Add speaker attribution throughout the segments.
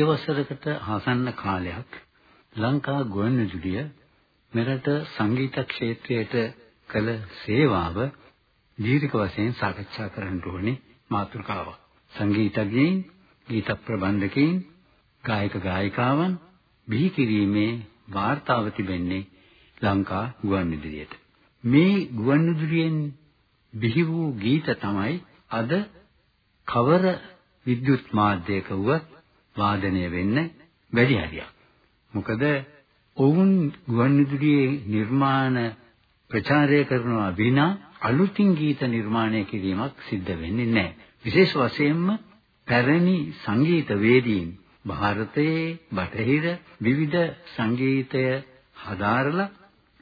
Speaker 1: සියවසරකට ආසන්න කාලයක් ලංකා ගුවන්විදුලිය මෙරට සංගීත ක්ෂේත්‍රයට කළ සේවාව දීර්ඝ වශයෙන් සාකච්ඡා කරන්න ඕනේ මාතෘකාවක්. සංගීතඥයින්, ගීත ප්‍රබන්ධකයින්, ගායක ගායිකාවන් බිහි කිරීමේ වාර්තාව තිබෙන්නේ ලංකා ගුවන්විදුලියට. මේ ගුවන්විදුලියෙන් බිහි වූ ගීත තමයි අද කවර විද්‍යුත් මාධ්‍යයක වුවත් වාදනය වෙන්න වැඩි හරියක්. මොකද ඔවුන් ගුවන්විදුලියේ නිර්මාණ ප්‍රචාරය කරනවා විනා අලුතින් ගීත නිර්මාණය කිරීමක් සිද්ධ වෙන්නේ නැහැ. විශේෂ වශයෙන්ම පැරණි සංගීතවේදීන් ಭಾರತයේ බටහිර විවිධ සංගීතය හදාරලා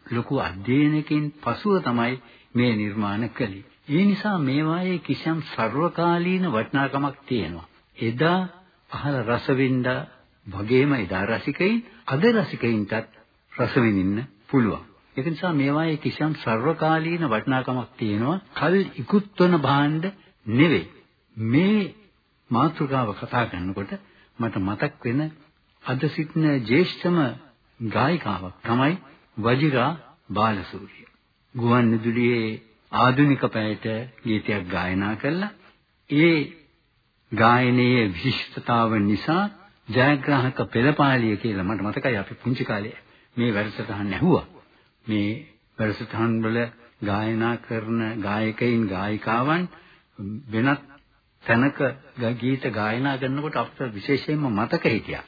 Speaker 1: ලොකු අධ්‍යයනයකින් පසුව තමයි මේ නිර්මාණ කළේ. ඒ නිසා මේවායේ කිසියම් ਸਰවකාලීන වටිනාකමක් තියෙනවා. එදා අහල රසවින්දා වගේම එදා රසිකයින් අද රසිකයින්ටත් රස විඳින්න පුළුවන්. ඒක නිසා මේවායේ කිසියම් සර්වකාලීන වටිනාකමක් තියෙනවා. කල් ඉක්ුත් වන භාණ්ඩ නෙවෙයි. මේ මාතෘකාව කතා කරනකොට මට මතක් වෙන අද සිටින ජ්‍යෙෂ්ඨම ගායිකාවක් තමයි වජිරා බාලසූරිය. ගුවන්විදුලියේ ආධුනික පැයට ගීතයක් ගායනා කළා. ඒ ගායනයේ විශිෂ්ටතාව නිසා ජයග්‍රාහක පෙළපාලිය කියලා මට මතකයි අපි පුංචි කාලේ මේ වැඩසටහන ඇහුවා. මේ වැඩසටහන් වල ගායනා කරන ගායකයින් ගායිකාවන් වෙනත් තැනක ගීත ගායනා කරනකොට අපට විශේෂයෙන්ම මතක හිටියා.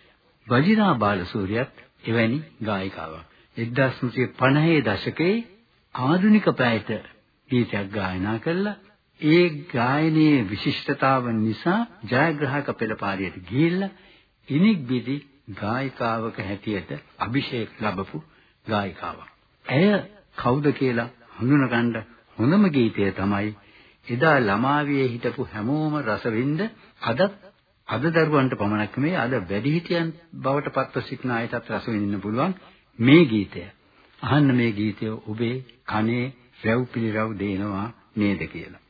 Speaker 1: වජිරා බාලසූරියත් එවැනි ගායිකාවක්. 1950 දශකයේ ආධුනික පැයට ගීතයක් ගායනා කළා. ඒ ගායනයේ විශිෂ්ටතාව නිසා ජයග්‍රාහක පෙළපාරියට ගිහිල්ලා ඉනික් බිදි ගායිකාවක හැටියට අභිෂේක ලැබපු ගායිකාවක්. ඇය කවුද කියලා හඳුනගන්න හොඳම ගීතය තමයි එදා ළමාවියේ හිටපු හැමෝම රසවින්ද අදත් අද දරුවන්ට පමණක් නෙමෙයි අද වැඩිහිටියන් බවට පත්ව සිටින අයටත් රස විඳින්න පුළුවන් මේ ගීතය. අහන්න මේ ගීතය ඔබේ කනේ රැව් පිළිරව් දෙනවා නේද කියලා.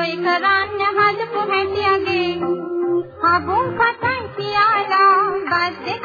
Speaker 2: දොයි කරන්න හදපු හැටියගේ? හබුන් කටන් තියාලා බද්දේ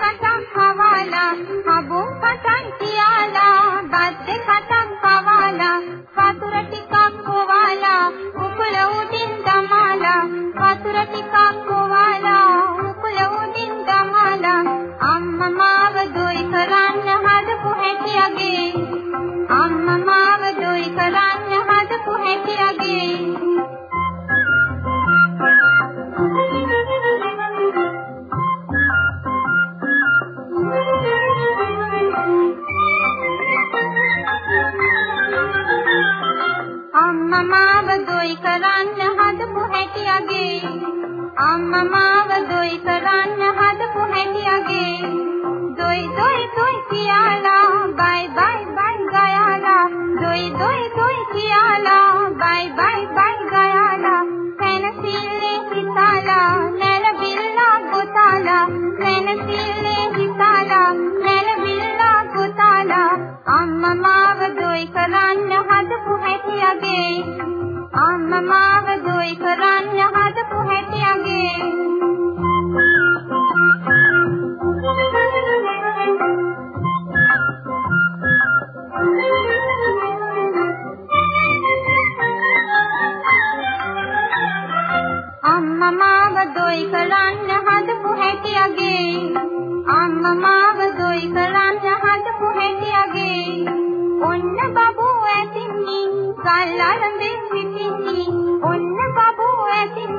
Speaker 2: ගල් අරඹින් සිටින් ඔන්න බබෝ ඇතින්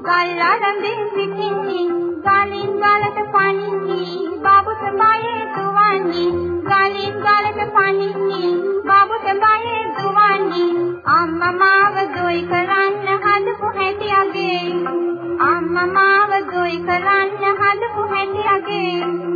Speaker 2: ගල් අරඹින් සිටින් ගලින් ගලට පණින් බබුත බයේ දුවන්නේ ගලින් ගලට පණින් බබුත බයේ දුවන්නේ අම්මා මාව දොයි කරන්න හදපු හැටි අගේ අම්මා මාව දොයි කරන්න හදපු හැටි අගේ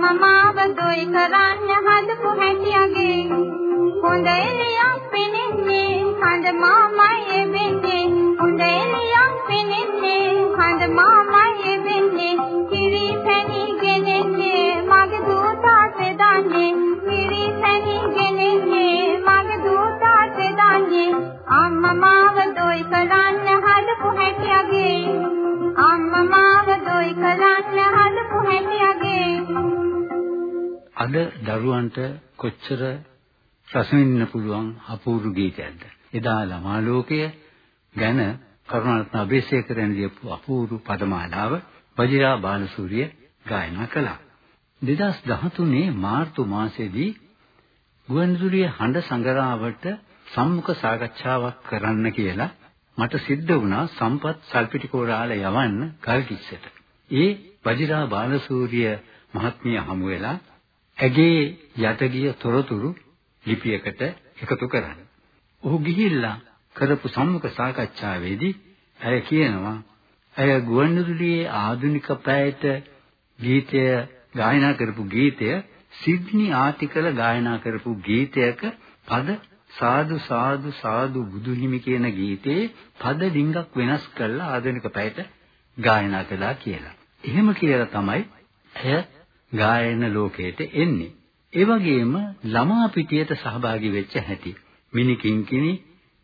Speaker 2: අම්මා මාව දොයි කරන්න හදපු හැටි අගේ හොඳ එළියක් පෙනෙන්නේ හඳ මාමයි වෙන්නේ හොඳ එළියක් පෙනෙන්නේ හඳ මාමයි වෙන්නේ කිරි පැණි ගෙනෙන්නේ මගේ දූතාට දන්නේ. කිරි පැණි ගෙනෙන්නේ මගේ දූතාට දන්නේ. අම්මා මාව දොයි කරන්න හදපු හැටි අගේ අම්මා මාව දොයි කරන්න හදපු හැටි අගේ
Speaker 1: අද දරුවන්ට කොච්චර රස විඳින්න පුළුවන් අපූර්ව ගීතයක්ද. එදා ළමා ලෝකය ගැන කරුණාරත්න අබේසේකරන් ලියපු අපූර්ව පදමාලාව වජිරා බාලසූරිය ගායනා කළා. 2013 මාර්තු මාසයේදී ගුවන්විදුලියේ හඬ සංගරාවට සම්මුඛ සාකච්ඡාවක් කරන්න කියලා මට සිද්ධ වුණා සම්පත් සල්පිටිකෝරාල යවන්න ගල්කිස්සට. ඒ වජිරා බාලසූරිය මහත්මිය හමු වෙලා ඇගේ යට ගිය තොරතුරු ලිපියකට එකතු කරන්න. ඔහු ගිහිල්ලා කරපු සම්මුඛ සාකච්ඡාවේදී ඇය කියනවා ඇය ගුවන්විදුලියේ ආධුනික පැයට ගීතය ගායනා කරපු ගීතය සිඩ්නි ආටිකල ගායනා කරපු ගීතයක පද සාදු සාදු සාදු බුදුහිමි කියන ගීතේ පද ඩිංගක් වෙනස් කරලා ආධුනික පැයට ගායනා කළා කියලා. එහෙම කියලා තමයි ඇය ගායන ලෝකයට එන්නේ. ඒ වගේම ළමා පිටියට සහභාගී වෙච්ච හැටි. මිනි කිංකිණි,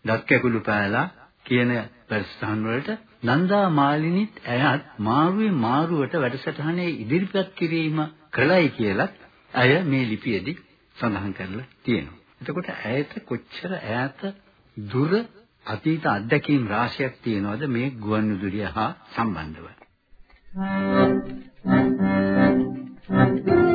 Speaker 1: දක්කැකුළු පෑලා කියන ප්‍රස්ථාන වලට නන්දා මාලිනිත් ඇයත් මාරුවේ මාරුවට වැඩසටහනේ ඉදිරිපත් කිරීම කළයි කියලා ඇය මේ ලිපියේදී සඳහන් කරලා තියෙනවා. එතකොට ඇයට කොච්චර ඈත දුර අතීත අත්දැකීම් රාශියක් තියෙනවද මේ ගුවන්විදුලිය හා සම්බන්ධව? Thank you.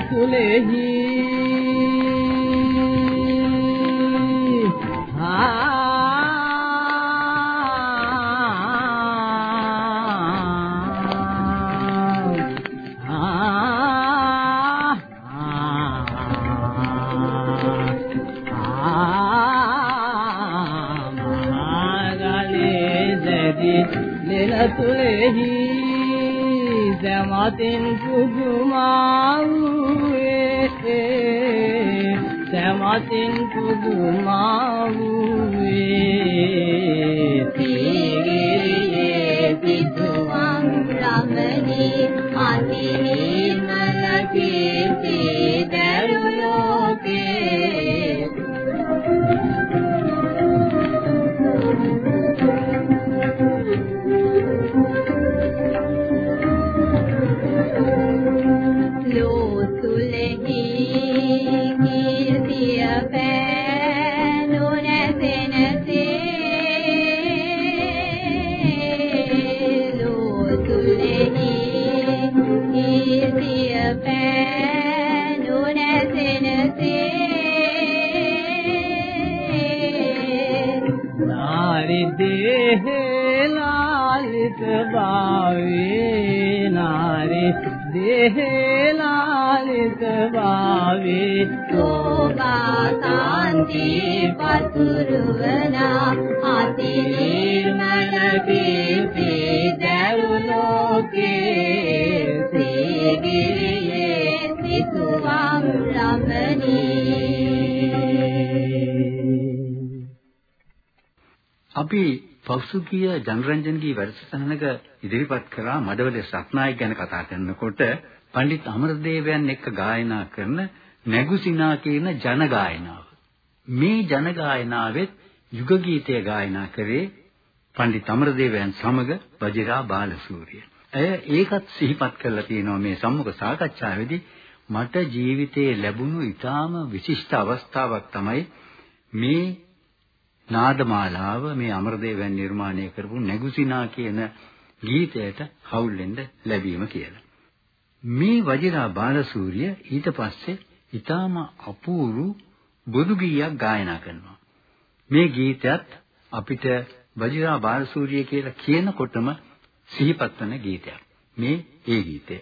Speaker 3: තුලෙහි තුලෙහි සමතින් පුදුමාවුවේ සමතින් පුදුමාවුවේ කාන්ති පතුරුවනා අති නිර්මල පිපි දරුලෝකේ සීගිරියේ සිතුවම් ලබනී
Speaker 2: අපි පෞසුකීය ජනරන්ජන්ගේ වැඩසටහනක ඉදිරිපත් කරා මඩවල සත්නායක ගැන කතා කරනකොට පඬිත් අමරදේවයන් එක්ක ගායනා කරන නැගුසිනා කියන ජන ගායනාව. මේ ජන ගායනාවෙත් යුග ගීතය ගායනා කරේ පඬිත් අමරදේවයන් සමග වජිරා බාලසූරිය. ඇය ඒකත් සිහිපත් කරලා තියෙනවා මේ සම්මුඛ සාකච්ඡාවේදී මට ජීවිතයේ ලැබුණු ඊටාම විශිෂ්ට අවස්ථාවක් තමයි මේ නාදමාලාව මේ අමරදේවයන් නිර්මාණය කරපු නැගුසිනා කියන ගීතයට හවුල් වෙන්න ලැබීම කියලා. මේ වජිරා බාලසූරිය ඊට පස්සේ ඊටාම අපූර්ව බුදු ගීයක් ගායනා කරනවා. මේ ගීතයත් අපිට වජිරා බාලසූරිය කියලා කියනකොටම සිහිපත් වෙන ගීතයක්. මේ ඒ ගීතය.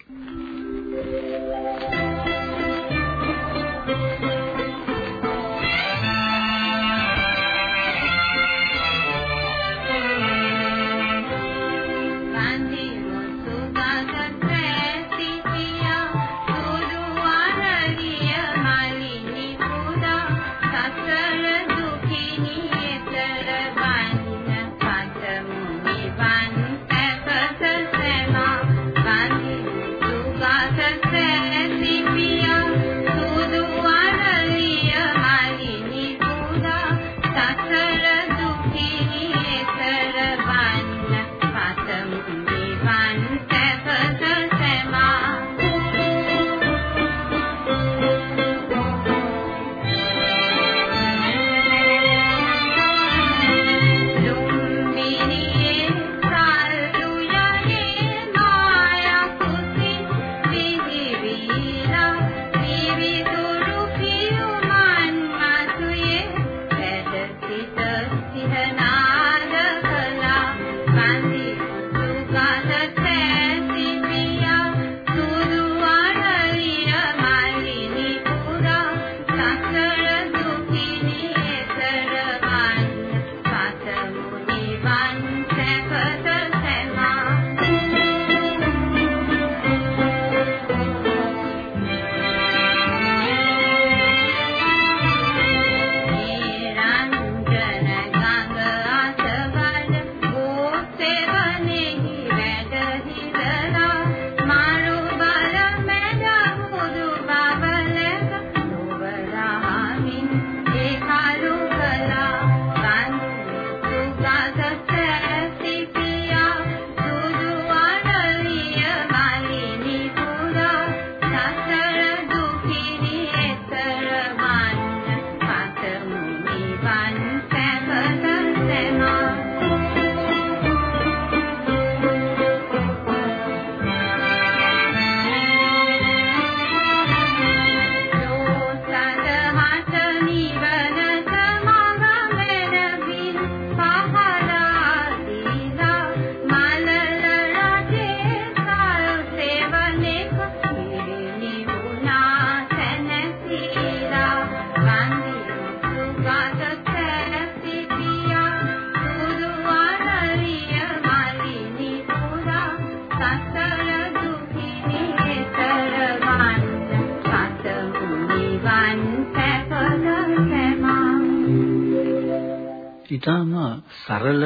Speaker 2: ඊටාම සරල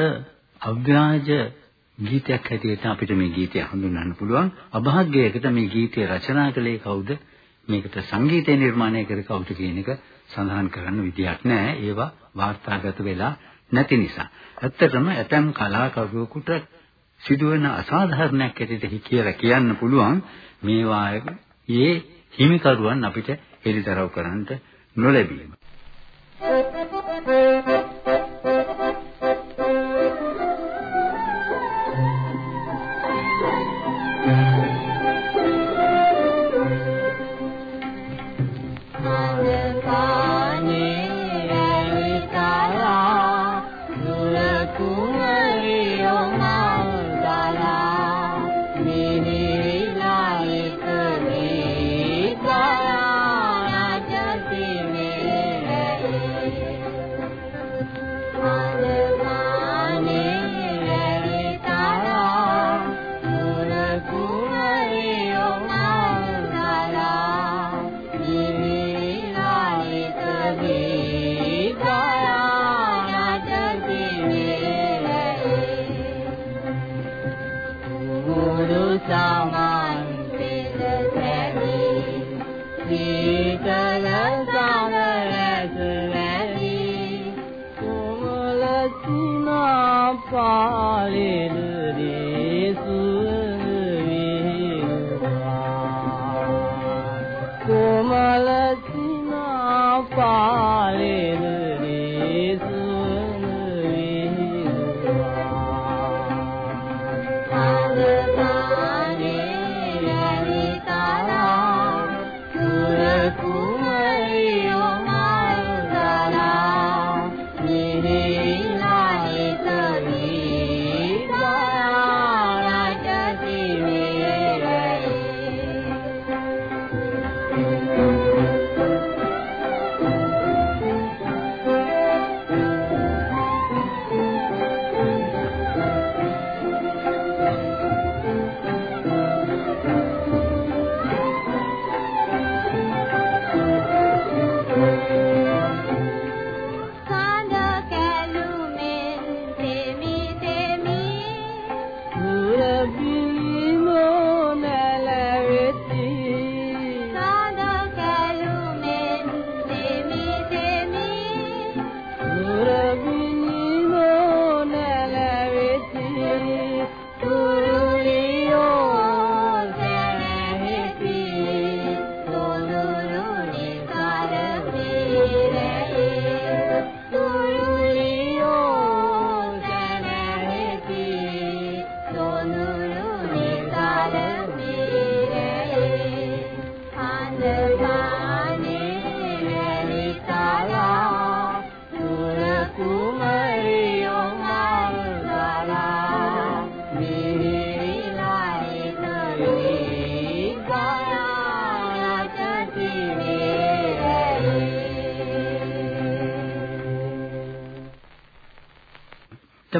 Speaker 2: අව්‍යාජ ගීතයක් හැටියට අපිට මේ ගීතය හඳුන්වන්න පුළුවන්. අභාග්‍යයකට මේ ගීතය රචනා කළේ කවුද? මේකට සංගීතය නිර්මාණය කරේ කවුද කියන එක සඳහන් කරන්න විදියක් නැහැ. ඒවා වාර්තාගත වෙලා නැති නිසා. ඇත්තටම ඇතම් කලාකරුවෙකුට සිදුවෙන අසාධාරණයක් ඇටියට කියලා කියන්න පුළුවන් මේවායේ හිමිකරුවන් අපිට එලිදරව් කරන්නට නොලැබීම.
Speaker 3: කුමරියෝ මල්
Speaker 2: පාලෙන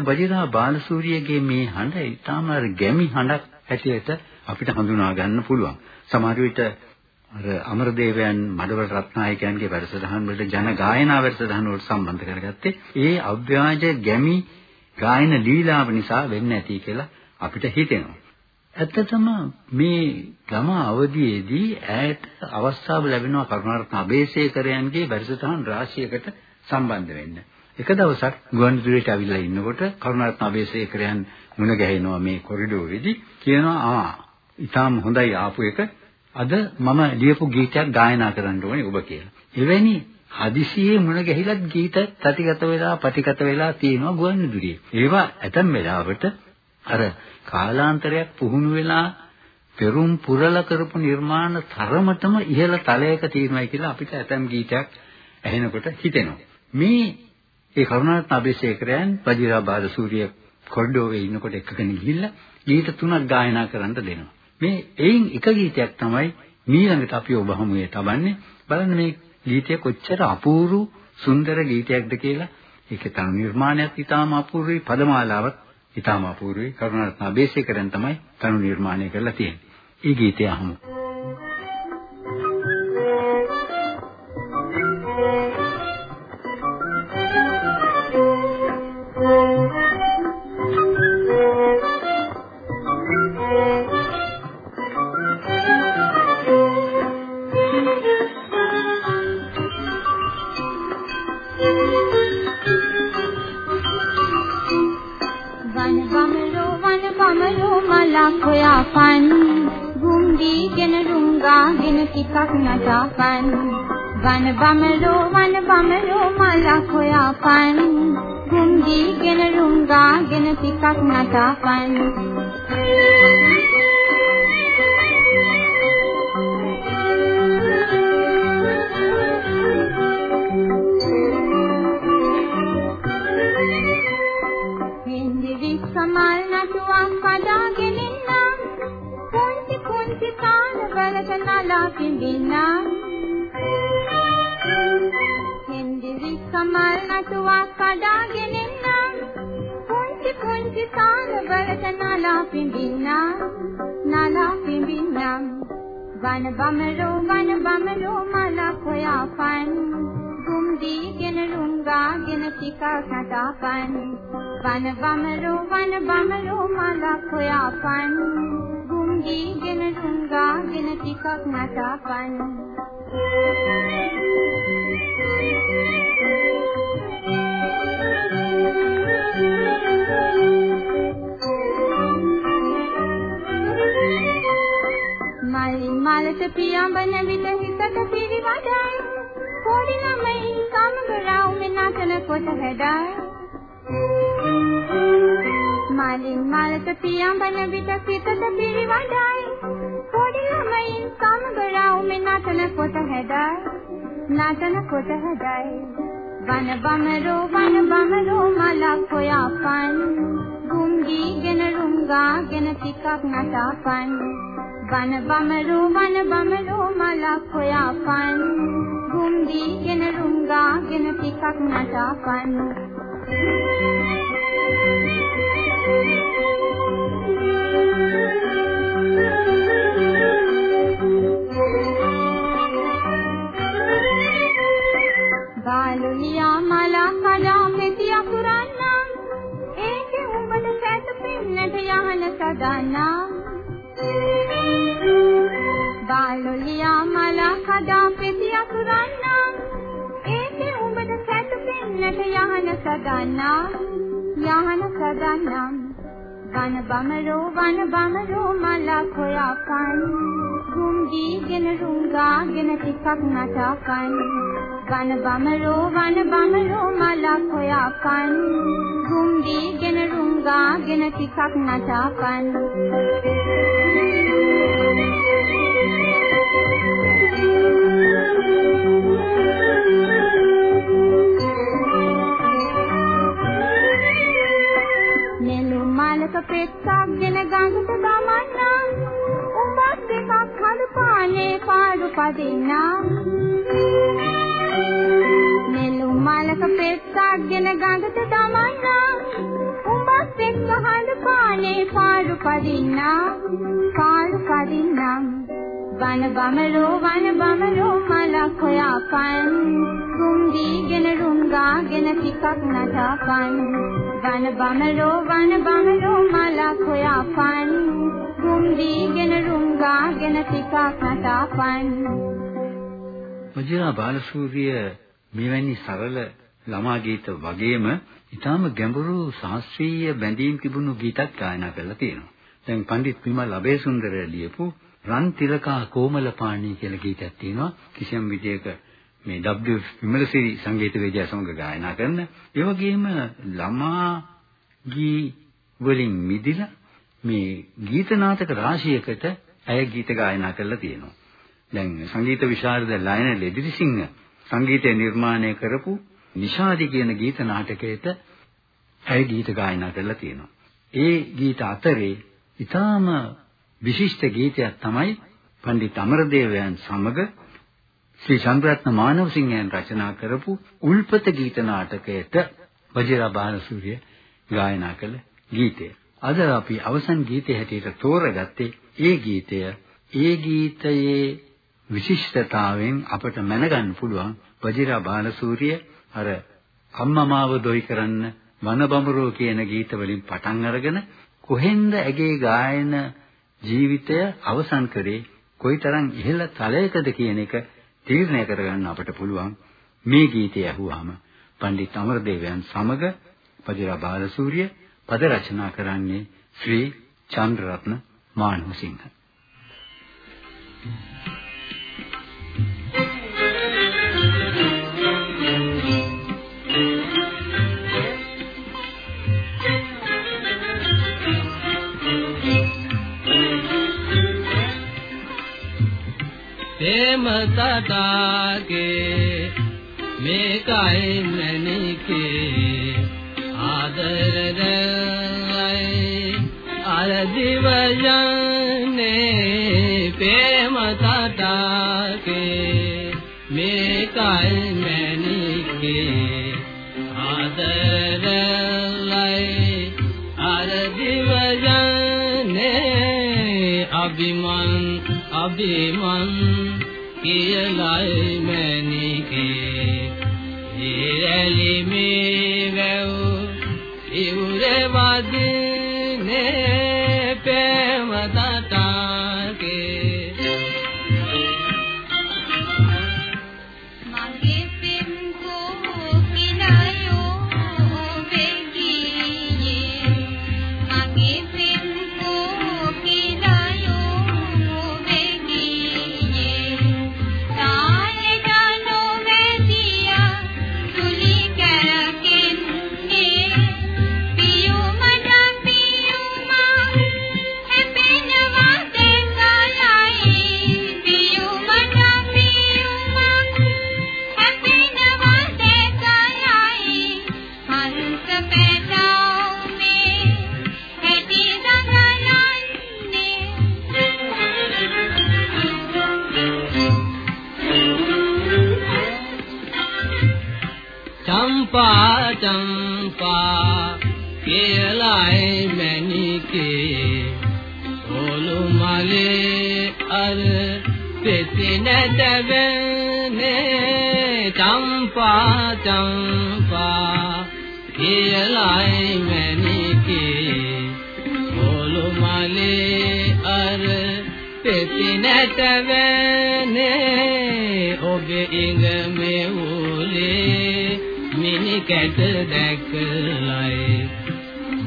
Speaker 1: දැන් වජිරා බාලසූරියගේ මේ හඬ ඊටාම අර ගැමි හඬක් හැටියට අපිට හඳුනා ගන්න පුළුවන්. සමහර විට අර අමරදේවයන් මඩවල රත්නායකයන්ගේ වැඩසටහන් වලට ජන ගායනා වැඩසටහන් වලට සම්බන්ධ කරගත්තේ ඒ අව්‍යාජ ගැමි ගායන ලීලාව නිසා වෙන්න ඇති කියලා අපිට හිතෙනවා. ඇත්තටම මේ ගම අවදියේදී ඈට අවස්ථාව ලැබෙනවා කරුණාරත්න අබේසේකරයන්ගේ වැඩසටහන් රාශියකට සම්බන්ධ වෙන්න. එක දවසක් ගුවන්විදුලියට අවිල්ලා ඉන්නකොට කරුණාරත්න අබේසේකරයන් මුණ ගැහෙනවා මේ කොරිඩෝරේදී කියනවා ආ ඊටාම හොඳයි ආපු එක අද මම ලියපු ගීතයක් ගායනා කරන්න ඕනේ ඔබ කියලා. එවැනි හදිසියේ මුණ ගැහිලත් ගීත තටිගත වෙලා පටිගත වෙලා තියෙනවා ගුවන්විදුලියේ. ඒවා ඇතම් වෙලාවට අර කාලාන්තරයක් පුහුණු වෙලා පෙරුම් පුරල කරපු නිර්මාණ තරමටම ඉහළ තලයක තියෙනවායි කියලා අපිට ඇතම් ගීතයක් ඇහෙනකොට හිතෙනවා. මේ ඒ කරුණාරත්න අබේසේකරයන් වජිරා බාලසූරිය කොරිඩෝවේ ඉන්නකොට එක්කගෙන ගිහිල්ලා ගීත තුනක් ගායනා කරන්න දෙනවා. මේ එයින් එක ගීතයක් තමයි ඊළඟට අපි ඔබ හමුවේ තබන්නේ. බලන්න මේ ගීතය කොච්චර අපූර්ව සුන්දර ගීතයක්ද කියලා. ඒකේ තනු නිර්මාණයත් ඉතාම අපූර්වයි පදමාලාවත් ඉතාම අපූර්වයි. කරුණාරත්න අබේසේකරයන් තමයි තනු නිර්මාණය කරලා තියෙන්නේ. ඒ ගීතය අහමු.
Speaker 2: මලක් හොයාපන් ගුම්දීගෙන රුංගාගෙන ටිකක් නටාපන් වන බමලෝ වන බමලෝ මලක් හොයාපන් ගුම්දීගෙන රුංගාගෙන ටිකක් නටාපන් හින්දි කාලවලක නලා පිඹින්නම් හින්දි විස්සමල් නටුවක් කඩාගෙන ඉන්නම් පුංචි පුංචි කාලවලක නලා පිඹින්නම් නලා පිඹින්නම්. වන බමලෝ වන බමලෝ මලක් හොයාපන් ගුම්දීගෙන රුංගාගෙන ටිකක් නටාපන් වන බමලෝ වන බමලෝ මලක් හොයාපන් ගුම් ගුම්ගීගෙන රුංගාගෙන ටිකක් නටපන් මලින් මලට පියඹන විට හිතට පිරිවඩයි පොඩි ළමයි සමග රවුමේ නටන කොට හැඩයි මලින් මලට පියඹන විට සිතට පිරිවඩයි පොඩි ළමයි සමග රවුමේ නටන කොට හැඩයි නටන කොට හැඩයි වන බමරෝ වන බමරෝ මලක් හොයාපන් ගුම්ගීගෙන රුංගාගෙන ටිකක් නටපන් වන බමරෝ වන බමරෝ මලක් හොයාපන් ගුම්ගීගෙන රුංගාගෙන ටිකක් නටපන් බාලුලියා Thank you. බමරෝ වන බමරෝ මලක් හොයාපන් ගුම්දීගෙන රුංගාගෙන ටිකක් නටපන්. වන බමරෝ වන බමරෝ මලක් හොයාපන් ගුම්දීගෙන රුංගාගෙන ටිකක් නටපන්. නෙළු මලක පෙත්තක්ගෙන ගඟට ගමන්නා උඹත් එකක් හදු පානේ පාඩු පදින්නා නෙළු මලක පෙත්තක්ගෙන ගඟට ගමන්නා උඹත් එක්ක හදු පානේ පාඩු පදින්නා පාඩු පදින්නම්. වන බමරෝ වන බමරෝ මලක් හොයාපන් රුංගීගෙන රුංගාගෙන ටිකක් නටපන්. වන බමරෝ වන බමරෝ මලක් හොයාපන් රුංගීගෙන රුංගාගෙන ටිකක් නටපන්.
Speaker 1: වජිරා බාලසූරිය මෙවැනි සරල ළමා ගීත වගේම ඊටාම ගැඹුරු ශාස්ත්‍රීය බැඳීම් තිබුණු ගීතත් ගායනා කරලා තියෙනවා. දැන් පඬිත් විමල් අබේසුන්දර ලියපු රන් තිලකා කෝමලපාණී කියලා ගීතයක් තියෙනවා. කිසියම් විදියක මේ W විමලසිරි සංගීතවේදියා සමග ගායනා කරන. ඒ වගේම ළමා ගී වලින් මිදිලා මේ ගීත නාටක රාශියකට ඇය ගීත ගායනා කරලා තියෙනවා. දැන් සංගීත විශාරද ලයනල් එදිරිසිංහ සංගීතය නිර්මාණය කරපු නිෂාදි කියන ගීත නාටකයට ඇය ගීත ගායනා කරලා තියෙනවා. ඒ ගීත අතරේ ඊටාම විශිෂ්ට ගීතයක් තමයි පණ්ඩිත අමරදේවයන් සමග ශ්‍රී චන්ද්‍රරත්න මානවසිංහයන් රචනා කරපු උල්පත ගීත නාටකයට වජිරා බාලසූරිය ගායනා කළ ගීතය. අද අපි අවසන් ගීතය හැටියට තෝරගත්තේ ඒ ගීතය. ඒ ගීතයේ විශිෂ්ටතාවෙන් අපට මැනගන්න පුළුවන් වජිරා බාලසූරිය අර අම්මා මාව දොයි කරන්න වනබඹරෝ කියන ගීත වලින් පටන් අරගෙන කොහෙන්ද ඇගේ ගායන ජීවිතය අවසන් කරේ කොයිතරම් ඉහළ තලයකද කියන එක තීරණය කරගන්න අපට පුළුවන්. මේ ගීතය අහුවාම පණ්ඩිත අමරදේවයන් සමග පදිරා බාලසූරිය පද රචනා කරන්නේ ශ්‍රී චන්ද්‍රරත්න මානවසිංහ.
Speaker 3: ප්‍රේම තටාගේ මේකයි මැනිකේ ආදරදයි අර දිව යන්නේ ප්‍රේම තටාගේ මේකයි අභිමන් කියලයි මැනිකේ ඉරලි මේ වැව් ඉවුර චම්පා කියලායි මැනිකේ ඕලු මලේ අර පෙතිනට වෙන්නේ චම්පා චම්පා කියලායි මැනිකේ ඕලු මලේ අර පෙතිනට කැට දැකලයි.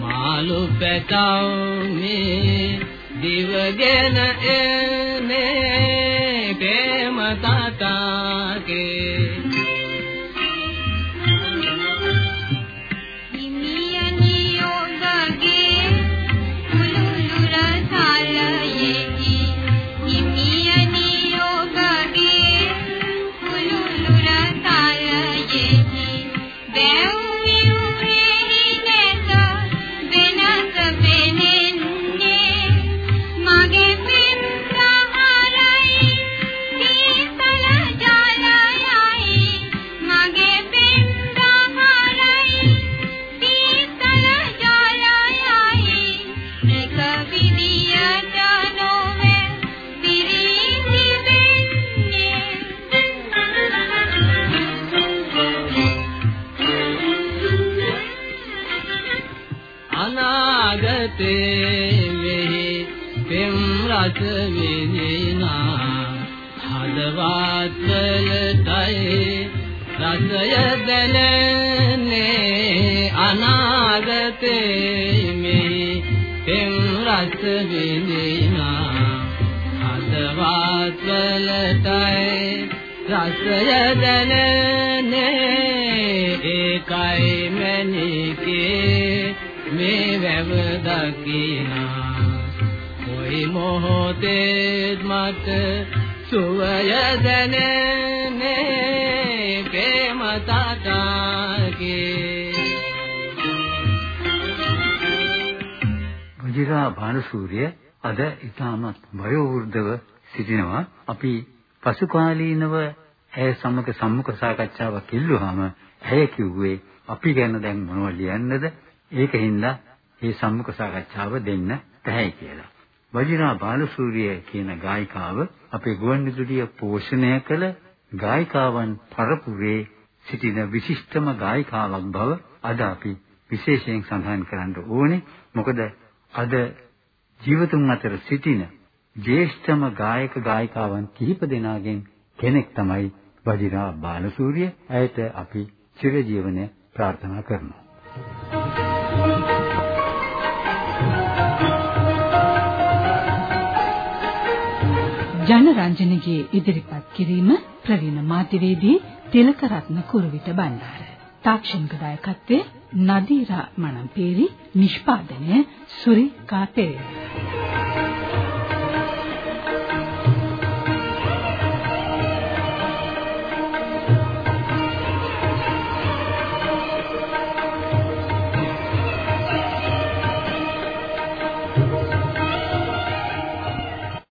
Speaker 3: මාළු පැටව මේ දිවගෙන එන්නේ. විඳිනා. හදවත් වලටයි රසය දැනන්නේ. ඒකයි මැනිකේ මේ වැව දකිනා. කොයි මොහොතේ මට සුවය දැනෙන්නේ
Speaker 1: වජිරා භානසූරිය අද ඊටමත් වයෝවෘද්ධව සිටිනවා අපි පසු කාලීනව ඇය සමග සම්මුඛ සාකච්ඡාවක් ඉල්ලුවාම ඇය කිව්වේ අපි ගැන දැන් මොනවද ලියන්නද ඒකින්ද මේ සම්මුඛ සාකච්ඡාව දෙන්න බැහැ කියලා. වජිරා බාලසූරිය කියන ගායිකාව අපේ ගුවන්විදුලිය පෝෂණය කළ ගායිකාවන් පරපුරේ සිටින විශිෂ්ටම ගායිකාවක් බව අද අපි විශේෂයෙන් සඳහන් කරන්න ඕනේ. මොකද අද ජීවතුන් අතර සිටින ජ්‍යෙෂ්ඨම ගායක ගායිකාවන් කිහිප දෙනාගෙන් කෙනෙක් තමයි වජිරා බාලසූරිය. ඇයට අපි චිරජීවනය ප්‍රාර්ථනා කරනවා.
Speaker 4: ජනරංජනගේ ඉදිරිපත් කිරීම ප්‍රවීණ මාධ්‍යවේදී තිලකරත්න කුරුවිට බණ්ඩාර. තාක්ෂණික දායකත්වයේ නදීරා මනම්පේරි නිෂ්පාදනය සුරිකා පෙරේරා